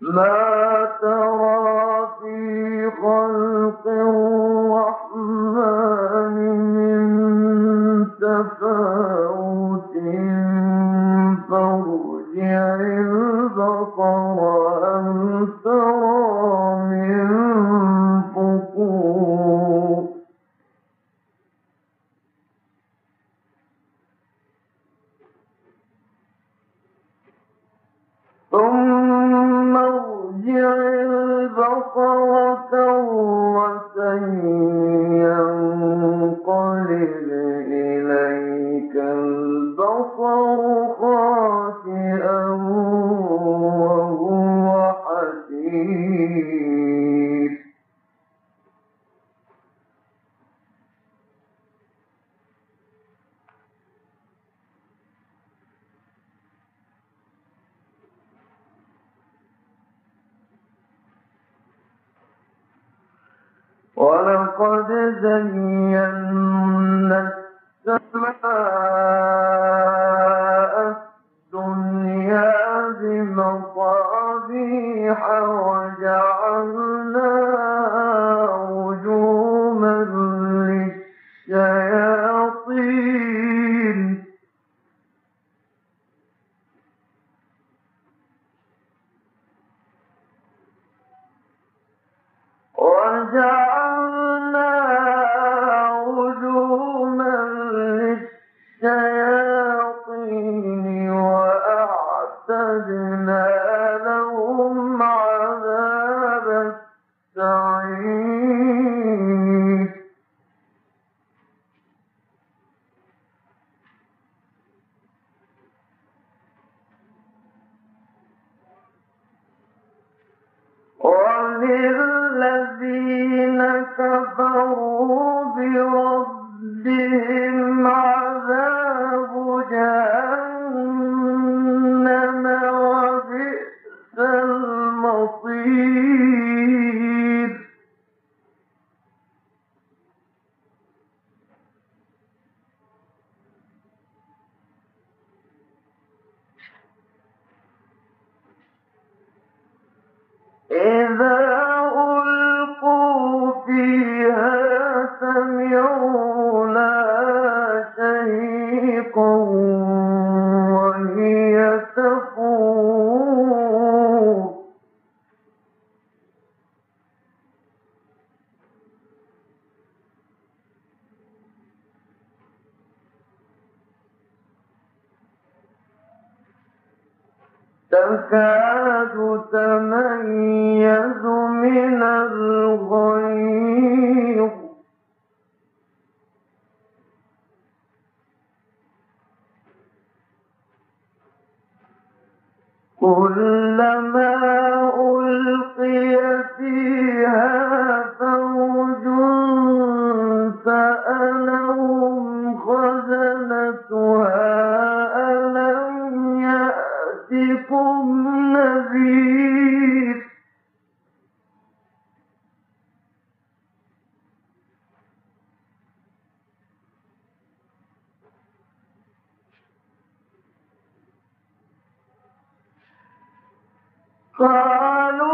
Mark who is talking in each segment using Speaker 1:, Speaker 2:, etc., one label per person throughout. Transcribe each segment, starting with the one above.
Speaker 1: ما ترى لقد زينا حتى قالوا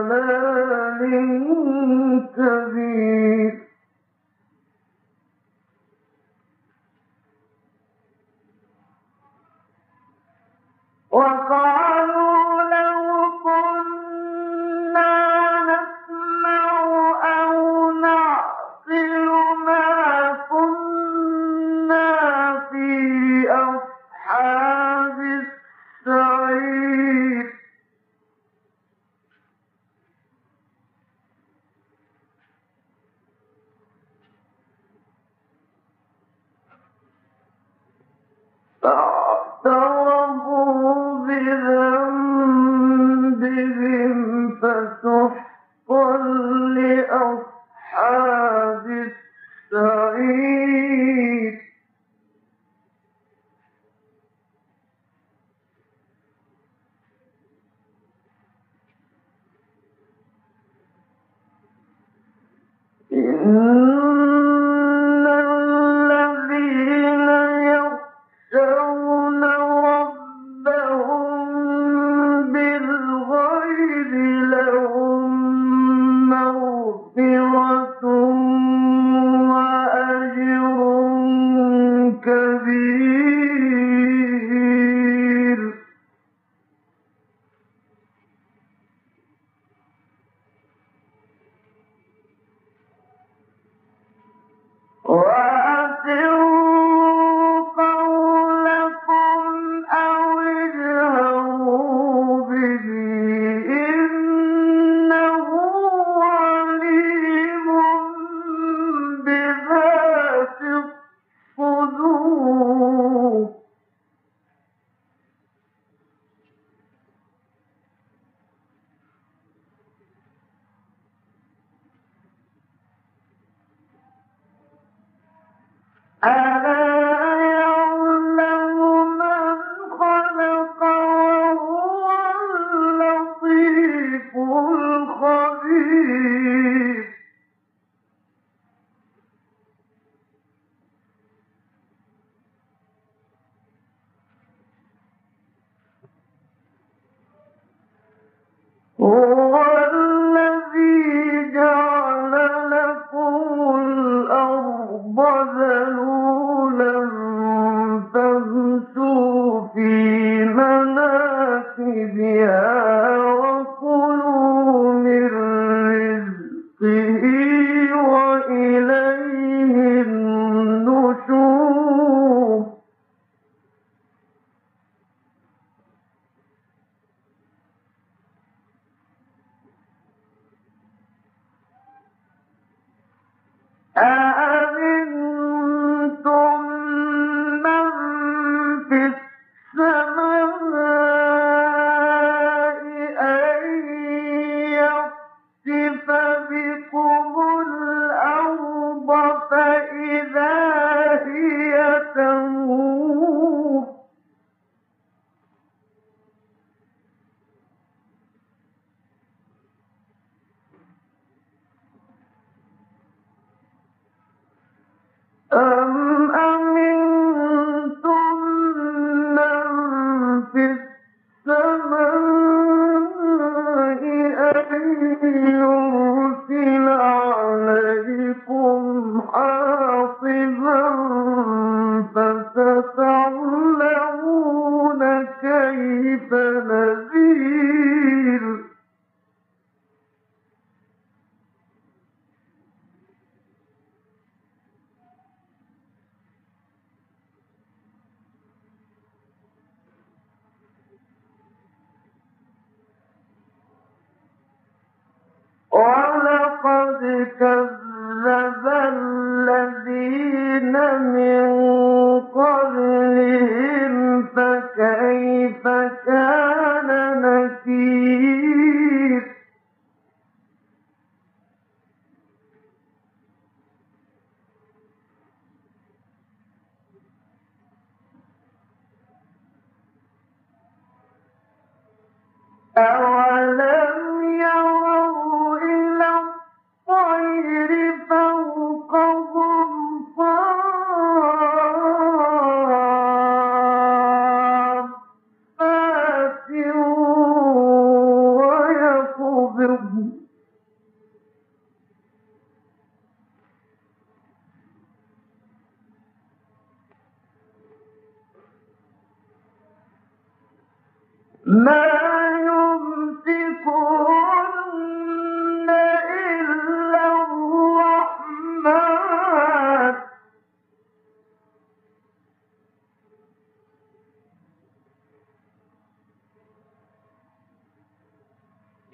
Speaker 1: ضلال 嗯。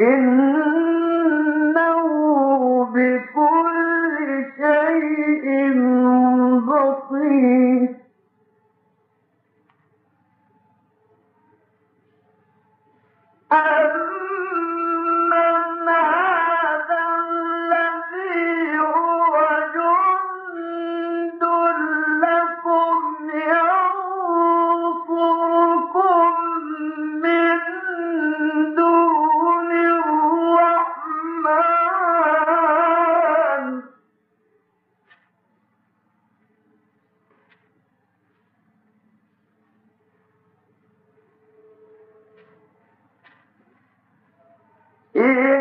Speaker 1: in It is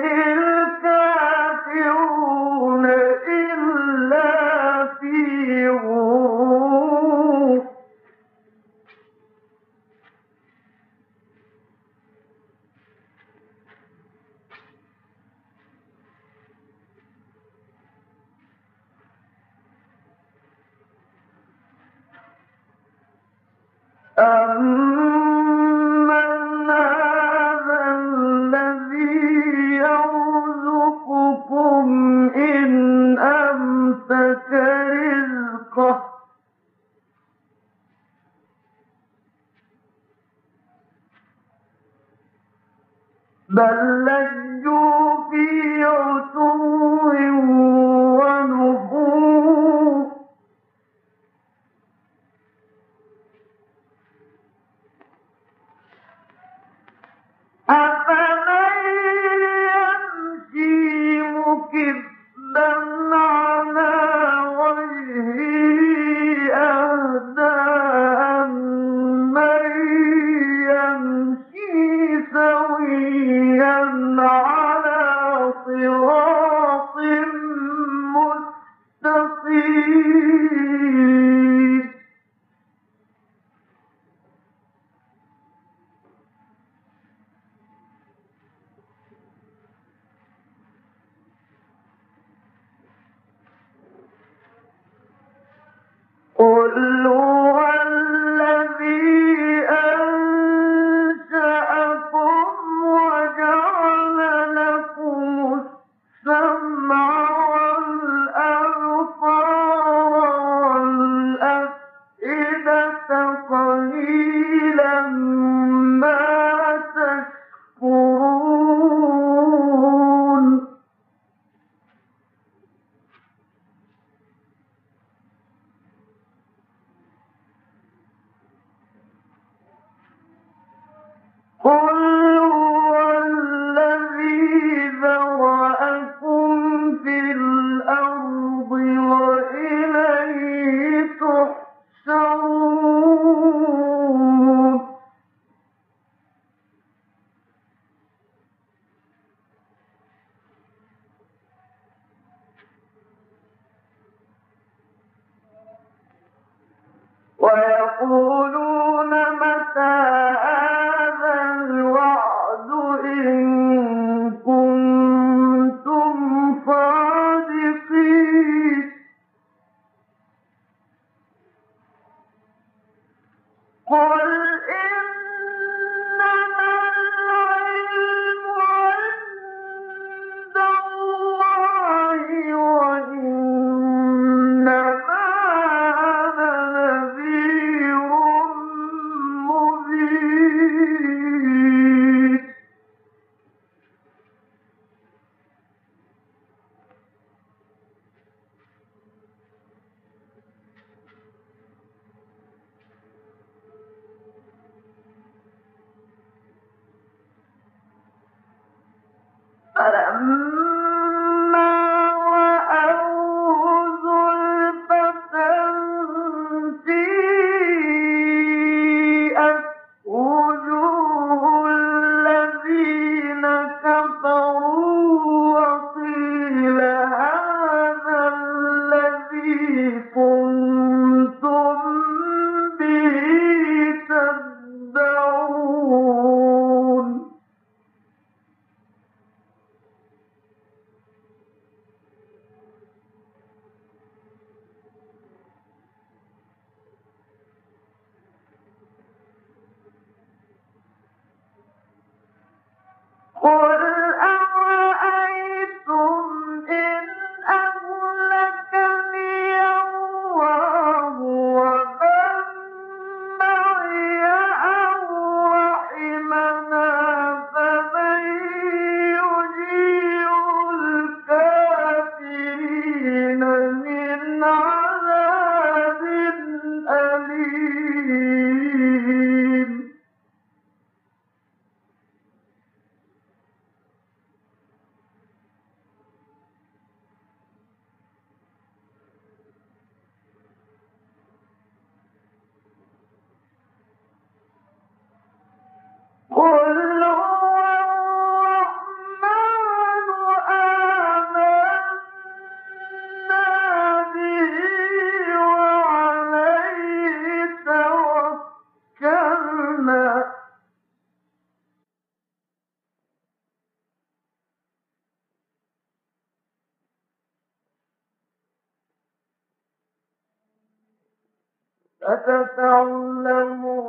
Speaker 1: أتتعلمون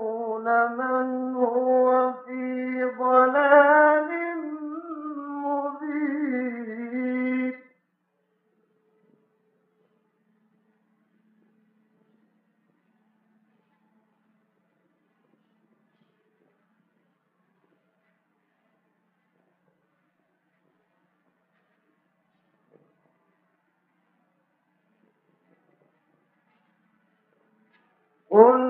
Speaker 1: من هو في ضلال un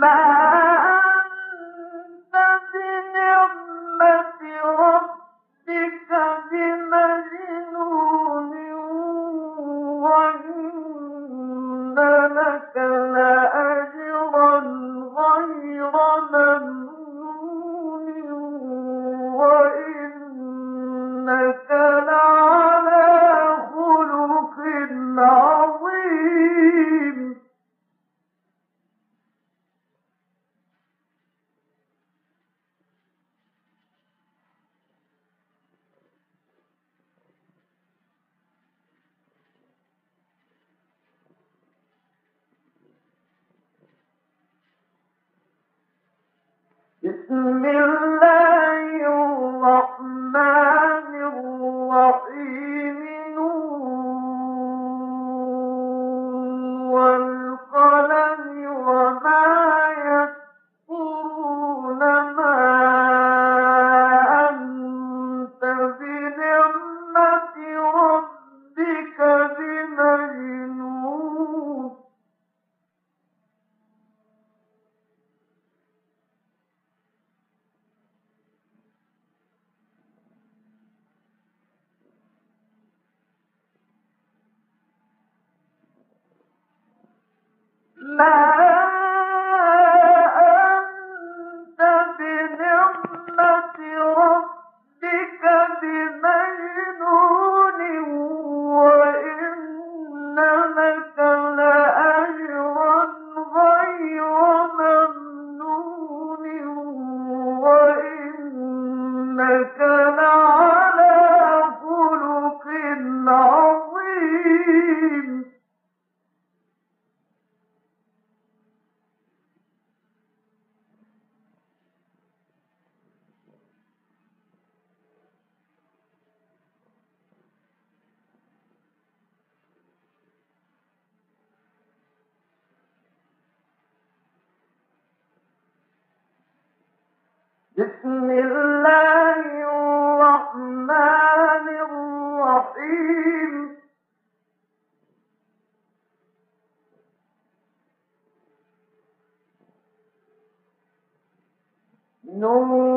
Speaker 1: man. بسم الله الرحمن نور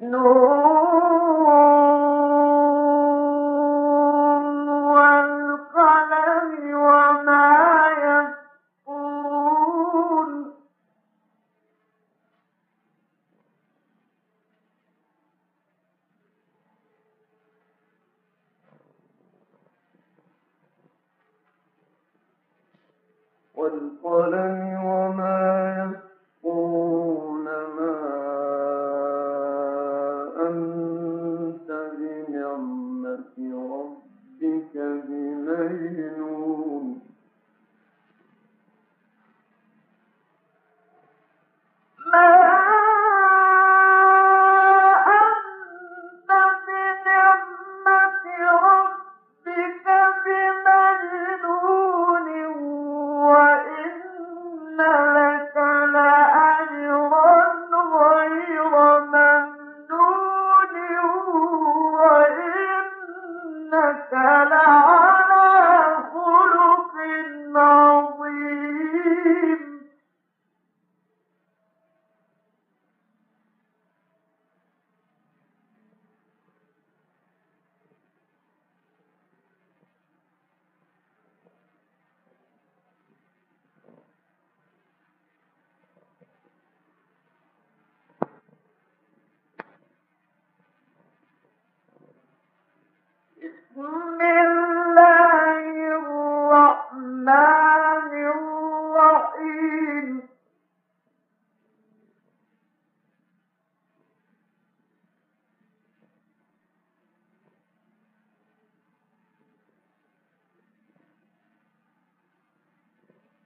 Speaker 1: No.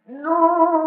Speaker 1: No